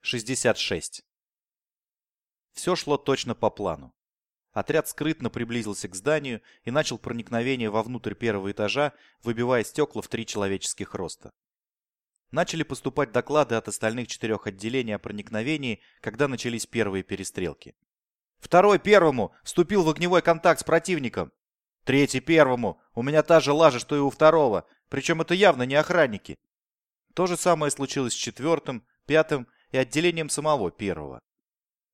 66. Все шло точно по плану. Отряд скрытно приблизился к зданию и начал проникновение вовнутрь первого этажа, выбивая стекла в три человеческих роста. Начали поступать доклады от остальных четырех отделений о проникновении, когда начались первые перестрелки. Второй первому вступил в огневой контакт с противником. Третий первому. У меня та же лажа, что и у второго. Причем это явно не охранники. То же самое случилось с четвертым, пятым и отделением самого первого.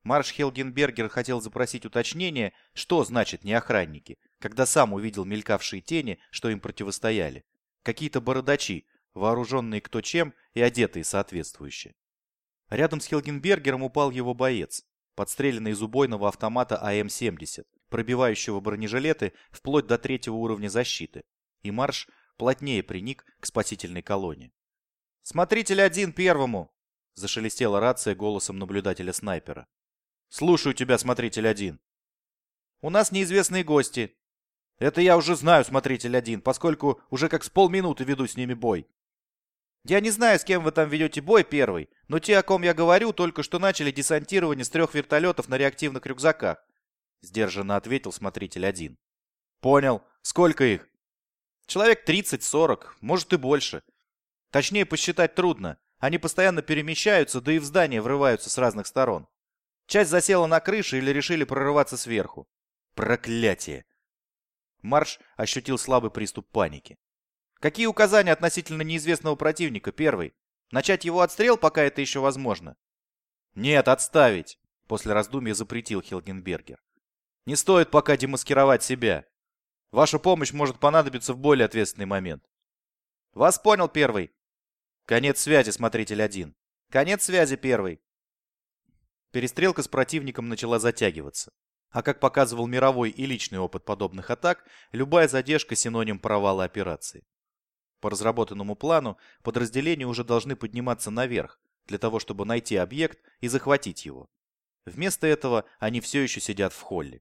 Марш Хелгенбергер хотел запросить уточнение, что значит не охранники, когда сам увидел мелькавшие тени, что им противостояли. Какие-то бородачи, вооруженные кто чем и одетые соответствующе. Рядом с Хелгенбергером упал его боец, подстреленный из убойного автомата АМ-70, пробивающего бронежилеты вплоть до третьего уровня защиты, и Марш плотнее приник к спасительной колонне. «Смотритель один первому!» — зашелестела рация голосом наблюдателя-снайпера. «Слушаю тебя, смотритель один». «У нас неизвестные гости». «Это я уже знаю, смотритель один, поскольку уже как с полминуты веду с ними бой». «Я не знаю, с кем вы там ведете бой первый, но те, о ком я говорю, только что начали десантирование с трех вертолетов на реактивных рюкзаках», — сдержанно ответил смотритель один. «Понял. Сколько их?» «Человек 30-40, может и больше. Точнее посчитать трудно. Они постоянно перемещаются, да и в здание врываются с разных сторон. Часть засела на крыше или решили прорываться сверху. Проклятие! Марш ощутил слабый приступ паники. Какие указания относительно неизвестного противника, первый? Начать его отстрел, пока это еще возможно? Нет, отставить, после раздумья запретил Хилгенбергер. Не стоит пока демаскировать себя. Ваша помощь может понадобиться в более ответственный момент. Вас понял, первый. Конец связи, смотритель один. Конец связи, первый. Перестрелка с противником начала затягиваться. А как показывал мировой и личный опыт подобных атак, любая задержка синоним провала операции. По разработанному плану подразделения уже должны подниматься наверх, для того чтобы найти объект и захватить его. Вместо этого они все еще сидят в холле.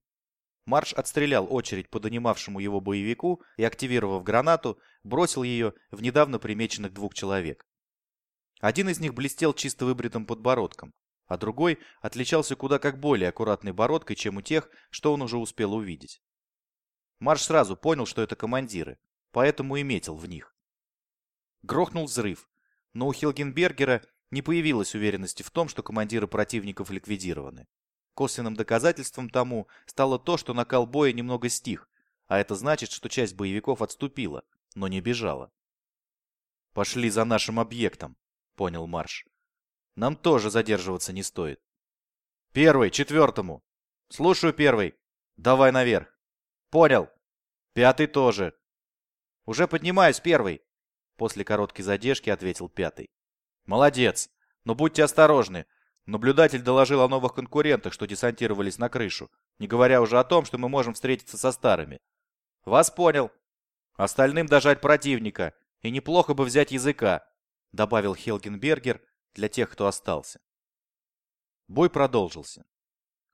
Марш отстрелял очередь по донимавшему его боевику и, активировав гранату, бросил ее в недавно примеченных двух человек. Один из них блестел чисто выбритым подбородком, а другой отличался куда как более аккуратной бородкой, чем у тех, что он уже успел увидеть. Марш сразу понял, что это командиры, поэтому и метил в них. Грохнул взрыв, но у Хилгенбергера не появилось уверенности в том, что командиры противников ликвидированы. Косвенным доказательством тому стало то, что накал боя немного стих, а это значит, что часть боевиков отступила, но не бежала. «Пошли за нашим объектом», — понял Марш. «Нам тоже задерживаться не стоит». «Первый, четвертому!» «Слушаю, первый!» «Давай наверх!» «Понял!» «Пятый тоже!» «Уже поднимаюсь, первый!» После короткой задержки ответил пятый. «Молодец! Но будьте осторожны. Наблюдатель доложил о новых конкурентах, что десантировались на крышу, не говоря уже о том, что мы можем встретиться со старыми. Вас понял. Остальным дожать противника, и неплохо бы взять языка добавил Хелгенбергер для тех, кто остался. Бой продолжился.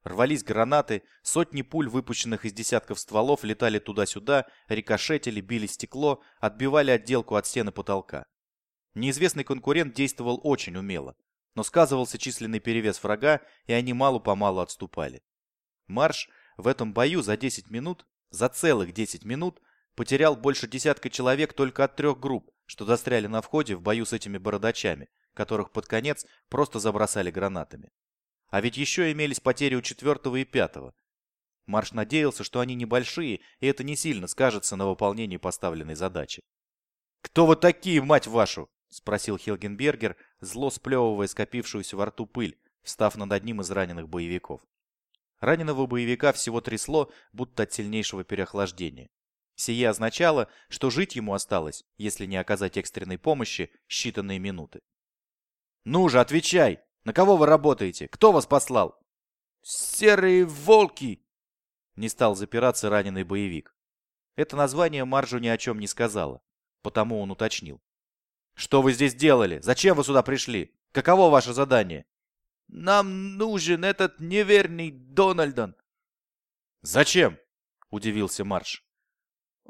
Рвались гранаты, сотни пуль, выпущенных из десятков стволов, летали туда-сюда, рикошетили, били стекло, отбивали отделку от стены потолка. Неизвестный конкурент действовал очень умело, но сказывался численный перевес врага, и они мало-помалу отступали. Марш в этом бою за 10 минут, за целых 10 минут, потерял больше десятка человек только от трех групп, что застряли на входе в бою с этими бородачами, которых под конец просто забросали гранатами. А ведь еще имелись потери у четвертого и пятого. Марш надеялся, что они небольшие, и это не сильно скажется на выполнении поставленной задачи. «Кто вы такие, мать вашу?» — спросил Хилгенбергер, зло сплевывая скопившуюся во рту пыль, встав над одним из раненых боевиков. Раненого боевика всего трясло, будто от сильнейшего переохлаждения. Сие означало, что жить ему осталось, если не оказать экстренной помощи, считанные минуты. «Ну же, отвечай! На кого вы работаете? Кто вас послал?» «Серые волки!» Не стал запираться раненый боевик. Это название Маржу ни о чем не сказала, потому он уточнил. «Что вы здесь делали? Зачем вы сюда пришли? Каково ваше задание?» «Нам нужен этот неверный Дональдон». «Зачем?» – удивился Марш.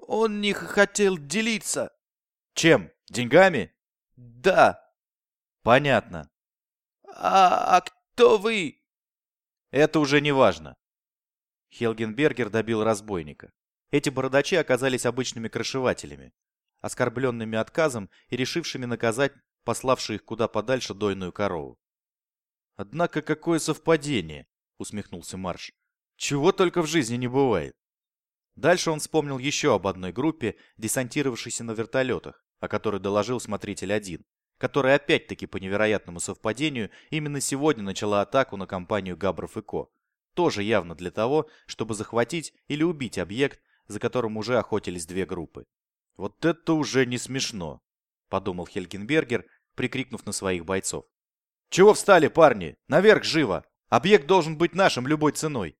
Он не хотел делиться. Чем? Деньгами? Да. Понятно. а, а кто вы?» «Это уже не важно». Хелгенбергер добил разбойника. Эти бородачи оказались обычными крышевателями, оскорбленными отказом и решившими наказать пославшие их куда подальше дойную корову. «Однако какое совпадение!» — усмехнулся Марш. «Чего только в жизни не бывает!» Дальше он вспомнил еще об одной группе, десантировавшейся на вертолетах, о которой доложил смотритель один, которая опять-таки по невероятному совпадению именно сегодня начала атаку на компанию Габров и Ко. Тоже явно для того, чтобы захватить или убить объект, за которым уже охотились две группы. «Вот это уже не смешно», — подумал Хельгенбергер, прикрикнув на своих бойцов. «Чего встали, парни? Наверх живо! Объект должен быть нашим любой ценой!»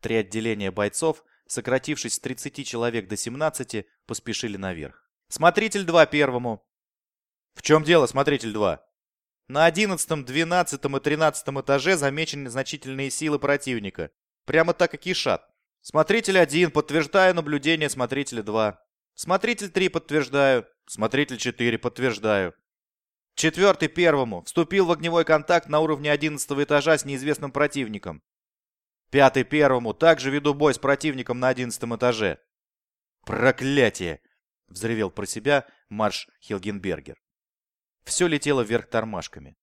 Три отделения бойцов, сократившись с 30 человек до 17, поспешили наверх. «Смотритель 2 первому!» «В чем дело, смотритель 2?» «На 11, 12 и 13 этаже замечены значительные силы противника. Прямо так и кишат. Смотритель 1, подтверждаю наблюдение смотрителя 2. Смотритель 3, подтверждаю. Смотритель 4, подтверждаю. Четвертый первому. Вступил в огневой контакт на уровне 11 этажа с неизвестным противником. Пятый первому. Также веду бой с противником на 11 этаже. Проклятие! Взревел про себя марш Хилгенбергер. Все летело вверх тормашками.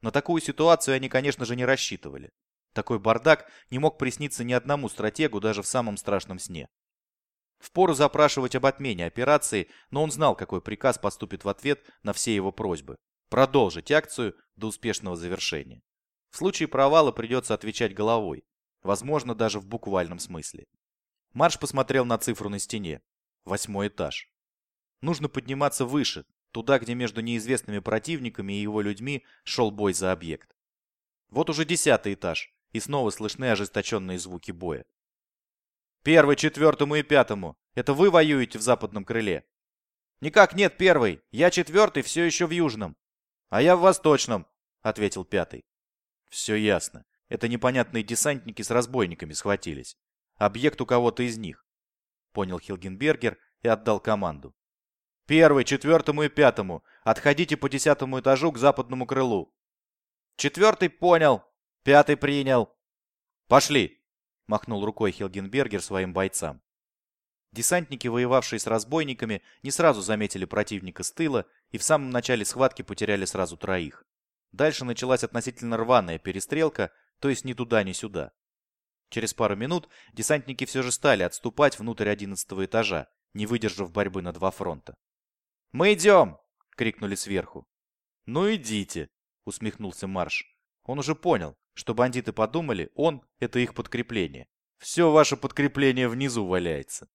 На такую ситуацию они, конечно же, не рассчитывали. Такой бардак не мог присниться ни одному стратегу даже в самом страшном сне. Впору запрашивать об отмене операции, но он знал, какой приказ поступит в ответ на все его просьбы. Продолжить акцию до успешного завершения. В случае провала придется отвечать головой, возможно, даже в буквальном смысле. Марш посмотрел на цифру на стене. Восьмой этаж. Нужно подниматься выше, туда, где между неизвестными противниками и его людьми шел бой за объект. Вот уже десятый этаж, и снова слышны ожесточенные звуки боя. Первый, четвертому и пятому. Это вы воюете в западном крыле? Никак нет, первый. Я четвертый, все еще в южном. А я в восточном, ответил пятый. Все ясно. Это непонятные десантники с разбойниками схватились. Объект у кого-то из них. Понял Хилгенбергер и отдал команду. Первый, четвертому и пятому. Отходите по десятому этажу к западному крылу. Четвертый понял. Пятый принял. Пошли. — махнул рукой Хилгенбергер своим бойцам. Десантники, воевавшие с разбойниками, не сразу заметили противника с тыла и в самом начале схватки потеряли сразу троих. Дальше началась относительно рваная перестрелка, то есть ни туда, ни сюда. Через пару минут десантники все же стали отступать внутрь одиннадцатого этажа, не выдержав борьбы на два фронта. «Мы идем!» — крикнули сверху. «Ну идите!» — усмехнулся Марш. Он уже понял, что бандиты подумали, он — это их подкрепление. Все ваше подкрепление внизу валяется.